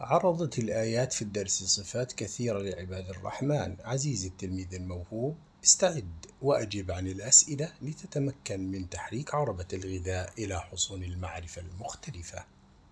عرضت الآيات في الدرس صفات كثيرة لعباد الرحمن. عزيزي التلميذ الموهوب استعد وأجب عن الأسئلة لتتمكن من تحريك عربة الغذاء إلى حصون المعرفة المختلفة.